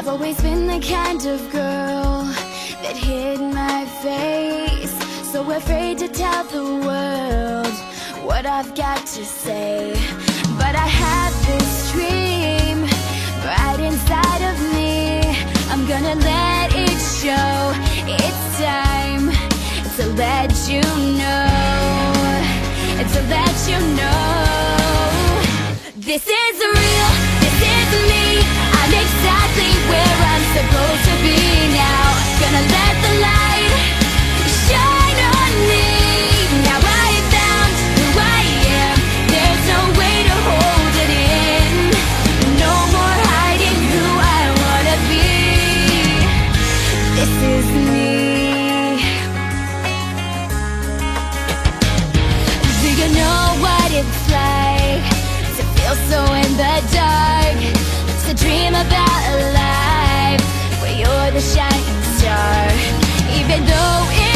I've always been the kind of girl that hid my face. So afraid to tell the world what I've got to say. But I have this dream right inside of me. I'm gonna let it show, it's time to let you know To let you know. This is real, so in the dark? Dream about a life where you're the shining star, even though